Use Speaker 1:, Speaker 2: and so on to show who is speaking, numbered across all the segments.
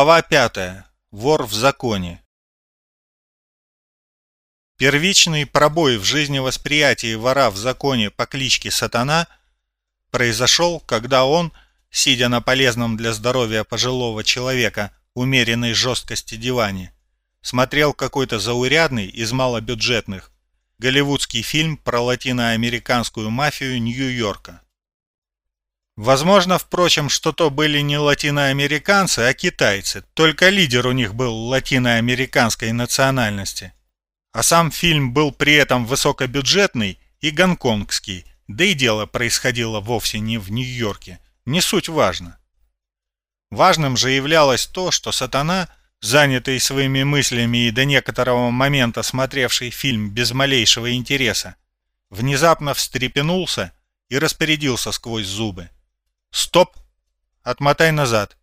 Speaker 1: Глава пятая. Вор в законе. Первичный пробой в жизневосприятии вора в законе по кличке Сатана произошел, когда он, сидя на полезном для здоровья пожилого человека умеренной жесткости диване, смотрел какой-то заурядный из малобюджетных голливудский фильм про латиноамериканскую мафию Нью-Йорка. Возможно, впрочем, что то были не латиноамериканцы, а китайцы, только лидер у них был латиноамериканской национальности. А сам фильм был при этом высокобюджетный и гонконгский, да и дело происходило вовсе не в Нью-Йорке, не суть важно. Важным же являлось то, что сатана, занятый своими мыслями и до некоторого момента смотревший фильм без малейшего интереса, внезапно встрепенулся и распорядился сквозь зубы. «Стоп! Отмотай назад!»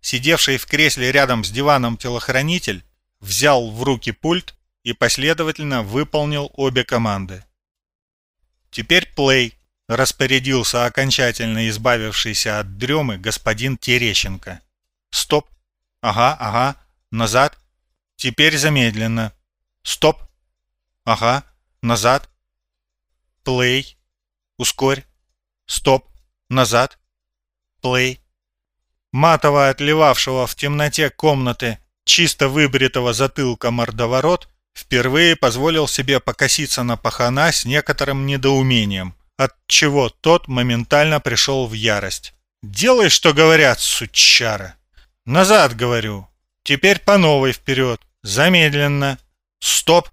Speaker 1: Сидевший в кресле рядом с диваном телохранитель взял в руки пульт и последовательно выполнил обе команды. «Теперь плей!» — распорядился окончательно избавившийся от дремы господин Терещенко. «Стоп! Ага, ага, назад! Теперь замедленно! Стоп! Ага, назад! Плей! Ускорь! Стоп! Назад, плей. Матово отливавшего в темноте комнаты чисто выбритого затылка мордоворот впервые позволил себе покоситься на пахана с некоторым недоумением, от чего тот моментально пришел в ярость. «Делай, что говорят, сучара!» «Назад, говорю! Теперь по новой вперед! Замедленно! Стоп!»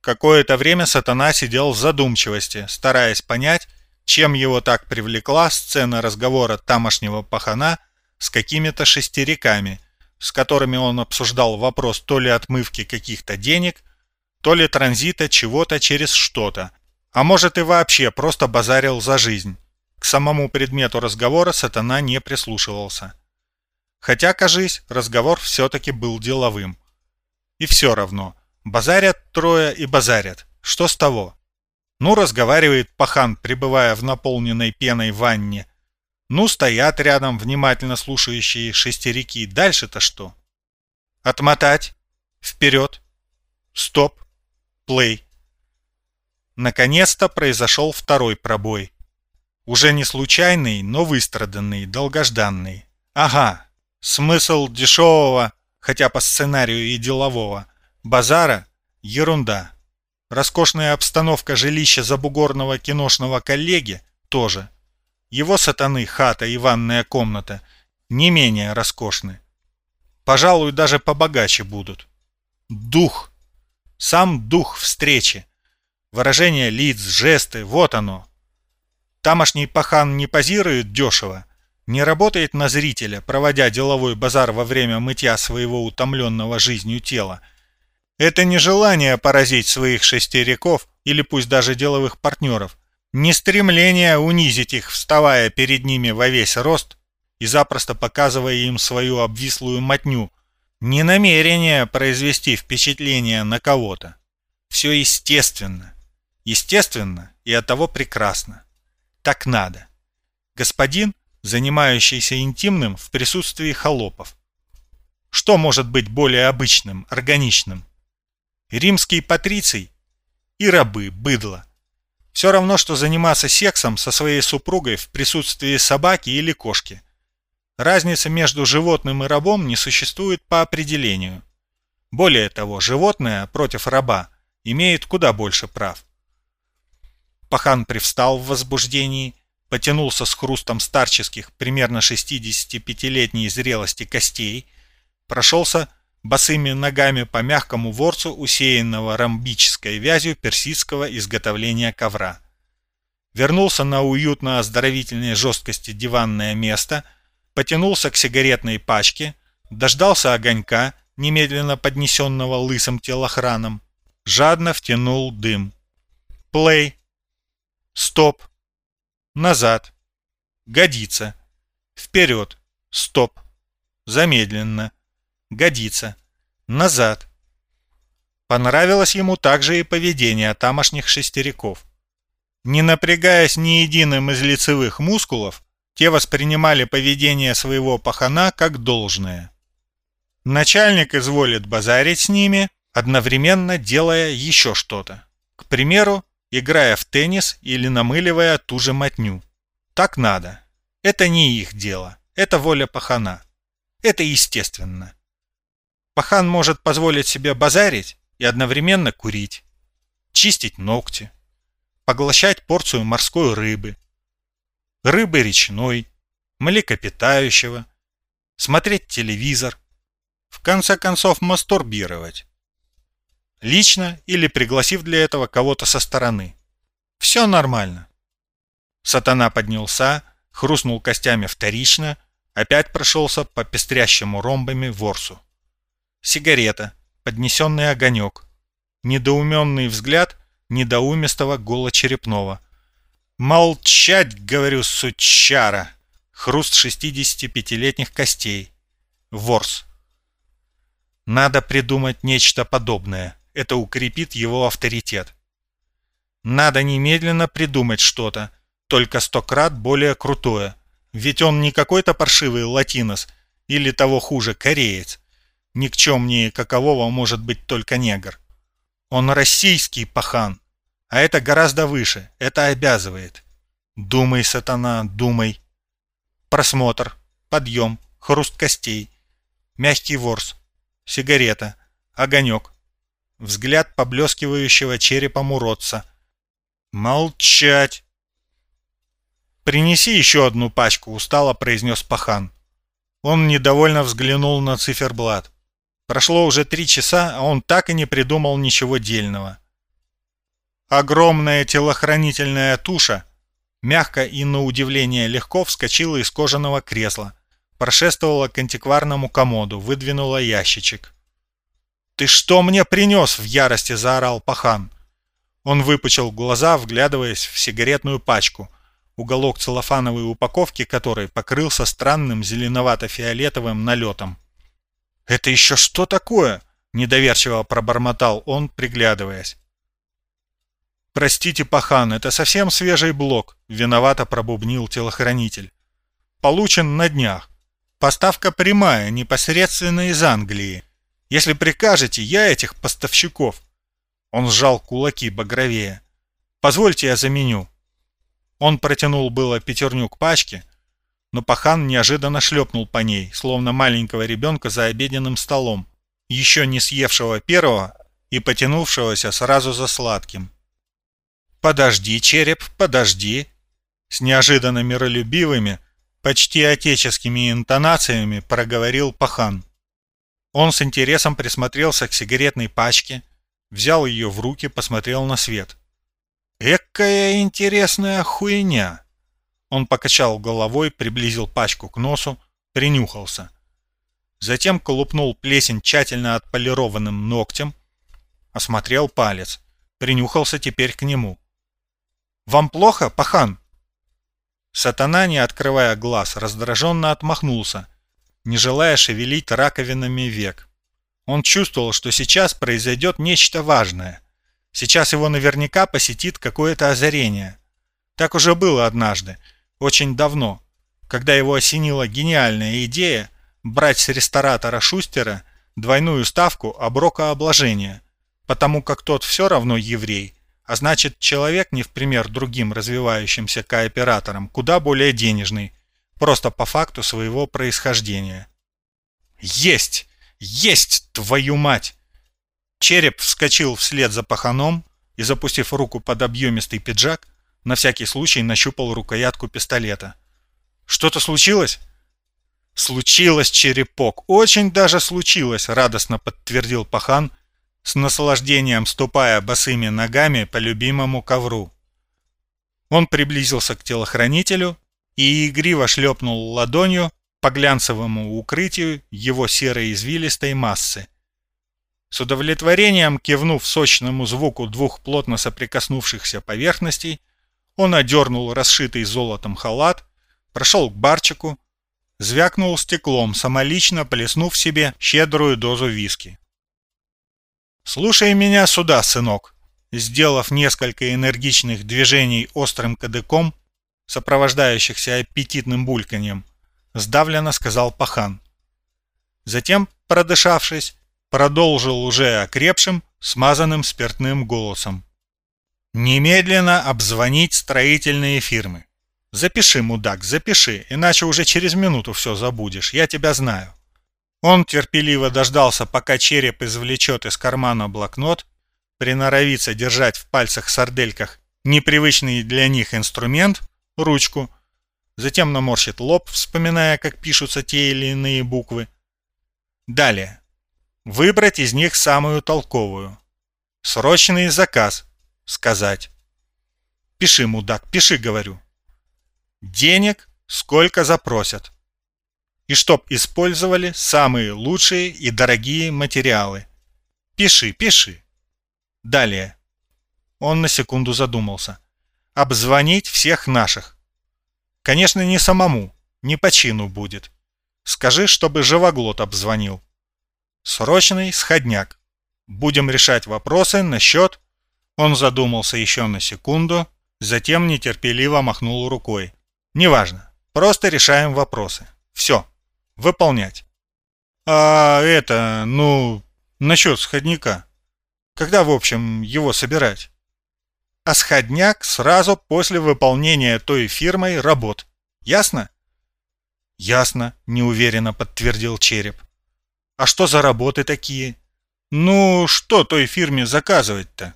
Speaker 1: Какое-то время сатана сидел в задумчивости, стараясь понять, чем его так привлекла сцена разговора тамошнего пахана с какими-то шестериками, с которыми он обсуждал вопрос то ли отмывки каких-то денег, то ли транзита чего-то через что-то, а может и вообще просто базарил за жизнь. К самому предмету разговора сатана не прислушивался. Хотя, кажись, разговор все-таки был деловым. И все равно, базарят трое и базарят, что с того? Ну, разговаривает пахан, пребывая в наполненной пеной ванне. Ну, стоят рядом внимательно слушающие шестерики. Дальше-то что? Отмотать. Вперед. Стоп. Плей. Наконец-то произошел второй пробой. Уже не случайный, но выстраданный, долгожданный. Ага, смысл дешевого, хотя по сценарию и делового, базара – ерунда. Роскошная обстановка жилища забугорного киношного коллеги тоже. Его сатаны хата и ванная комната не менее роскошны. Пожалуй, даже побогаче будут. Дух. Сам дух встречи. Выражение лиц, жесты, вот оно. Тамошний пахан не позирует дешево, не работает на зрителя, проводя деловой базар во время мытья своего утомленного жизнью тела, это не желание поразить своих шестериков или пусть даже деловых партнеров, не стремление унизить их, вставая перед ними во весь рост и запросто показывая им свою обвислую мотню, не намерение произвести впечатление на кого-то. Все естественно. Естественно и оттого прекрасно. Так надо. Господин, занимающийся интимным в присутствии холопов. Что может быть более обычным, органичным? Римский патриций и рабы, быдло. Все равно, что заниматься сексом со своей супругой в присутствии собаки или кошки. Разница между животным и рабом не существует по определению. Более того, животное против раба имеет куда больше прав. Пахан привстал в возбуждении, потянулся с хрустом старческих, примерно 65-летней зрелости костей, прошелся босыми ногами по мягкому ворцу, усеянного ромбической вязью персидского изготовления ковра. Вернулся на уютно-оздоровительной жесткости диванное место, потянулся к сигаретной пачке, дождался огонька, немедленно поднесенного лысым телохраном, жадно втянул дым. Плей. Стоп. Назад. Годится. Вперед. Стоп. Замедленно. Годится. Назад. Понравилось ему также и поведение тамошних шестериков. Не напрягаясь ни единым из лицевых мускулов, Те воспринимали поведение своего пахана как должное. Начальник изволит базарить с ними, одновременно делая еще что-то. К примеру, играя в теннис или намыливая ту же мотню. Так надо. Это не их дело. Это воля пахана. Это естественно. Пахан может позволить себе базарить и одновременно курить, чистить ногти, поглощать порцию морской рыбы, рыбы речной, млекопитающего, смотреть телевизор, в конце концов мастурбировать. Лично или пригласив для этого кого-то со стороны. Все нормально. Сатана поднялся, хрустнул костями вторично, опять прошелся по пестрящему ромбами ворсу. Сигарета, поднесенный огонек, недоуменный взгляд недоуместого голочерепного. «Молчать, — говорю, сучара!» Хруст 65-летних костей. Ворс. Надо придумать нечто подобное. Это укрепит его авторитет. Надо немедленно придумать что-то, только сто крат более крутое. Ведь он не какой-то паршивый латинос или того хуже, кореец. Никчемнее какового может быть только негр. Он российский пахан, а это гораздо выше, это обязывает. Думай, сатана, думай. Просмотр, подъем, хруст костей, мягкий ворс, сигарета, огонек, взгляд поблескивающего черепом уродца. Молчать! «Принеси еще одну пачку», — устало произнес пахан. Он недовольно взглянул на циферблат. Прошло уже три часа, а он так и не придумал ничего дельного. Огромная телохранительная туша мягко и на удивление легко вскочила из кожаного кресла, прошествовала к антикварному комоду, выдвинула ящичек. «Ты что мне принес?» — в ярости заорал пахан. Он выпучил глаза, вглядываясь в сигаретную пачку — уголок целлофановой упаковки которой покрылся странным зеленовато-фиолетовым налетом. «Это еще что такое?» — недоверчиво пробормотал он, приглядываясь. «Простите, пахан, это совсем свежий блок», — виновато пробубнил телохранитель. «Получен на днях. Поставка прямая, непосредственно из Англии. Если прикажете, я этих поставщиков...» Он сжал кулаки багровее. «Позвольте я заменю». Он протянул было пятерню к пачке, но пахан неожиданно шлепнул по ней, словно маленького ребенка за обеденным столом, еще не съевшего первого и потянувшегося сразу за сладким. «Подожди, череп, подожди!» С неожиданно миролюбивыми, почти отеческими интонациями проговорил пахан. Он с интересом присмотрелся к сигаретной пачке, взял ее в руки, посмотрел на свет. «Экая интересная хуйня!» Он покачал головой, приблизил пачку к носу, принюхался. Затем колупнул плесень тщательно отполированным ногтем, осмотрел палец, принюхался теперь к нему. «Вам плохо, пахан?» Сатана, не открывая глаз, раздраженно отмахнулся, не желая шевелить раковинами век. Он чувствовал, что сейчас произойдет нечто важное — Сейчас его наверняка посетит какое-то озарение. Так уже было однажды, очень давно, когда его осенила гениальная идея брать с ресторатора Шустера двойную ставку оброка обложения, потому как тот все равно еврей, а значит человек не в пример другим развивающимся кооператорам, куда более денежный, просто по факту своего происхождения. Есть! Есть, твою мать! Череп вскочил вслед за паханом и, запустив руку под объемистый пиджак, на всякий случай нащупал рукоятку пистолета. «Что-то случилось?» «Случилось, черепок, очень даже случилось», — радостно подтвердил пахан, с наслаждением ступая босыми ногами по любимому ковру. Он приблизился к телохранителю и игриво шлепнул ладонью по глянцевому укрытию его серой извилистой массы. С удовлетворением кивнув сочному звуку двух плотно соприкоснувшихся поверхностей, он одернул расшитый золотом халат, прошел к барчику, звякнул стеклом, самолично плеснув себе щедрую дозу виски. «Слушай меня сюда, сынок!» Сделав несколько энергичных движений острым кадыком, сопровождающихся аппетитным бульканьем, сдавленно сказал пахан. Затем, продышавшись, продолжил уже окрепшим, смазанным спиртным голосом. «Немедленно обзвонить строительные фирмы. Запиши, мудак, запиши, иначе уже через минуту все забудешь, я тебя знаю». Он терпеливо дождался, пока череп извлечет из кармана блокнот, приноровится держать в пальцах-сардельках непривычный для них инструмент, ручку, затем наморщит лоб, вспоминая, как пишутся те или иные буквы. Далее. Выбрать из них самую толковую. Срочный заказ. Сказать. Пиши, мудак, пиши, говорю. Денег сколько запросят. И чтоб использовали самые лучшие и дорогие материалы. Пиши, пиши. Далее. Он на секунду задумался. Обзвонить всех наших. Конечно, не самому, не по чину будет. Скажи, чтобы живоглот обзвонил. Срочный сходняк. Будем решать вопросы насчет... Он задумался еще на секунду, затем нетерпеливо махнул рукой. Неважно, просто решаем вопросы. Все, выполнять. А это, ну, насчет сходника. Когда, в общем, его собирать? А сходняк сразу после выполнения той фирмой работ. Ясно? Ясно, неуверенно подтвердил Череп. А что за работы такие? Ну, что той фирме заказывать-то?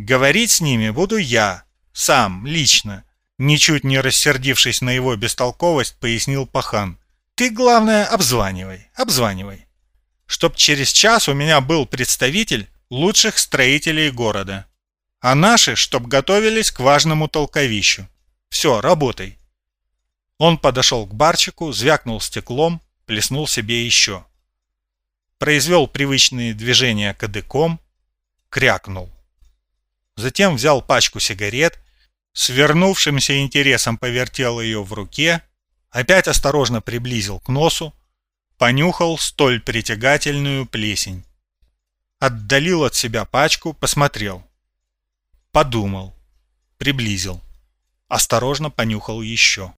Speaker 1: Говорить с ними буду я, сам, лично. Ничуть не рассердившись на его бестолковость, пояснил Пахан. Ты, главное, обзванивай, обзванивай. Чтоб через час у меня был представитель лучших строителей города. А наши, чтоб готовились к важному толковищу. Все, работай. Он подошел к барчику, звякнул стеклом, плеснул себе еще произвел привычные движения кадыком, крякнул. Затем взял пачку сигарет, свернувшимся интересом повертел ее в руке, опять осторожно приблизил к носу, понюхал столь притягательную плесень. Отдалил от себя пачку, посмотрел. Подумал. Приблизил. Осторожно понюхал еще.